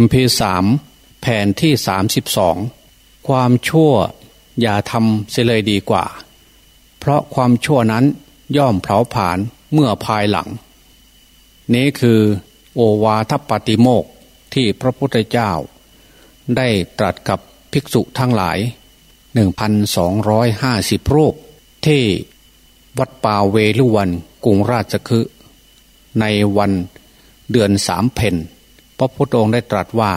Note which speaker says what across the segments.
Speaker 1: MP3 แผ่นที่ 32 ความชั่วอย่าทำเสียเลยดีกว่า เพราะความชั่วนั้นย่อมเผาผลาญเมื่อภายหลัง นี้คือโอวาทปฏิโมกที่พระพุทธเจ้า ได้ตรัสกับภิกษุทั้งหลาย 1,250 รูป ที่วัดป่าเวลุวันกรุงราชคฤห์ในวันเดือนสามเพน พระพุทธองค์ได้ตรัสว่า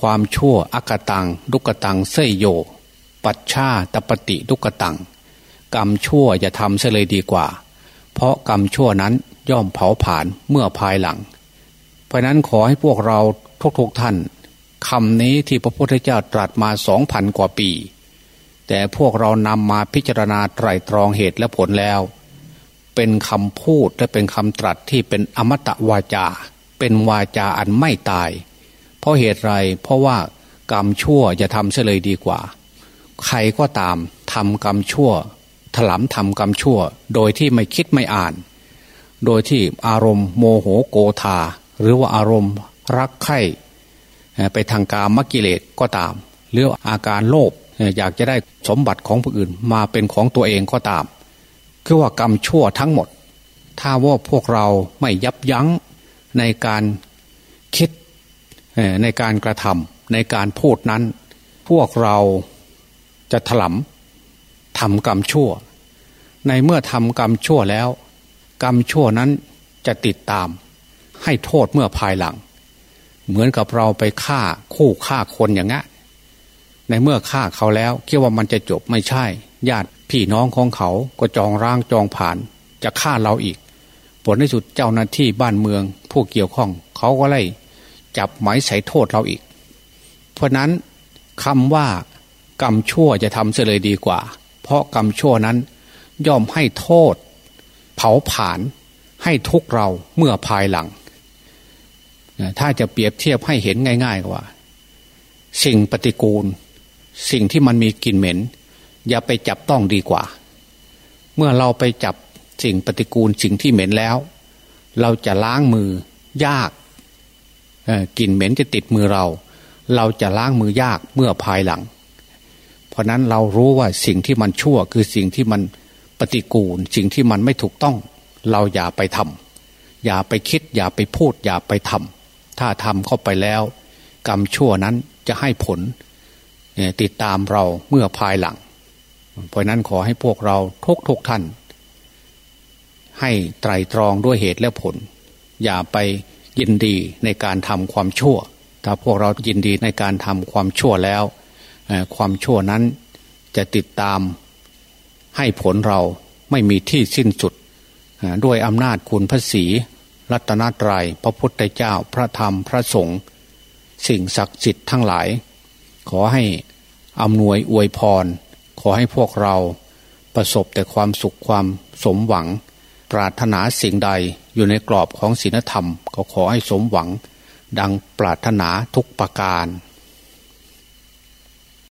Speaker 1: ความชั่วอกตังดุกตังเสยโย ปัชชาตปฏิดุกตัง กรรมชั่วอย่าทำเสเลยดีกว่า เพราะกรรมชั่วนั้นย่อมเผาผลาญเมื่อภายหลัง เพราะนั้นขอให้พวกเราทุกๆทท่านคำนี้ที่พระพุทธเจ้าตรัสมาสองพันกว่าปี แต่พวกเรานำมาพิจารณาไตรตรองเหตุและผลแล้ว เป็นคำพูดและเป็นคำตรัสที่เป็นอมตะวาจา เป็นวาจาอันไม่ตาย เพราะเหตุไรเพราะว่ากรรมชั่วจะทำเสเลยดีกว่า ใครก็ตามทำกรรมชั่ว ถลำทำกรรมชั่ว โดยที่ไม่คิดไม่อ่าน โดยที่อารมณ์โมโหโกธาหรือว่าอารมณ์รักใคร่ไปทางกามกิเลสก็ตาม หรืออาการโลภอยากจะได้สมบัติของผู้อื่นมาเป็นของตัวเองก็ตาม คือว่ากรรมชั่วทั้งหมด ถ้าว่าพวกเราไม่ยับยั้ง ในการคิดในการกระทำในการพูดนั้น พวกเราจะถลำทำกรรมชั่ว ในเมื่อทำกรรมชั่วแล้ว กรรมชั่วนั้นจะติดตาม ให้โทษเมื่อภายหลัง เหมือนกับเราไปฆ่าคู่ฆ่าคนอย่างนี้ในเมื่อฆ่าเขาแล้วคิดว่ามันจะจบไม่ใช่ ญาติพี่น้องของเขาก็จองร่างจองผ่าน จะฆ่าเราอีก ผลในสุดเจ้าหน้าที่บ้านเมือง ผู้เกี่ยวข้อง เขาก็ไล่จับหมายใส่โทษเราอีก เพราะนั้นคำว่ากรรมชั่วจะทำเสียเลยดีกว่า เพราะกรรมชั่วนั้นย่อมให้โทษ เผาผลาญให้ทุกเราเมื่อภายหลัง ถ้าจะเปรียบเทียบให้เห็นง่ายๆว่า สิ่งปฏิกูล สิ่งที่มันมีกลิ่นเหม็น อย่าไปจับต้องดีกว่า เมื่อเราไปจับสิ่งปฏิกูลสิ่งที่เหม็นแล้ว เราจะล้างมือ ยากกลิ่นเหม็นจะติดมือเรา เราจะล้างมือยากเมื่อภายหลัง เพราะนั้นเรารู้ว่าสิ่งที่มันชั่วคือสิ่งที่มันปฏิกูล สิ่งที่มันไม่ถูกต้อง เราอย่าไปทำอย่าไปคิด อย่าไปพูด อย่าไปทำถ้าทำเข้าไปแล้ว กรรมชั่วนั้นจะให้ผลติดตามเราเมื่อภายหลัง เพราะนั้นขอให้พวกเราทุกทุกท่าน ให้ไตรตรองด้วยเหตุและผล อย่าไปยินดีในการทำความชั่ว ถ้าพวกเรายินดีในการทำความชั่วแล้ว ความชั่วนั้นจะติดตามให้ผลเราไม่มีที่สิ้นสุด ด้วยอำนาจคุณพระศีรัตนตรยัยพระพุทธเจ้าพระธรรมพระสงฆ์สิ่งศักดิ์สิทธิ์ทั้งหลาย ขอให้อำนวยอวยพร ขอให้พวกเราประสบแต่ความสุขความสมหวัง ปรารถนาสิ่งใด อยู่ในกรอบของศีลธรรม ก็ขอให้สมหวัง ดังปรารถนาทุกประการ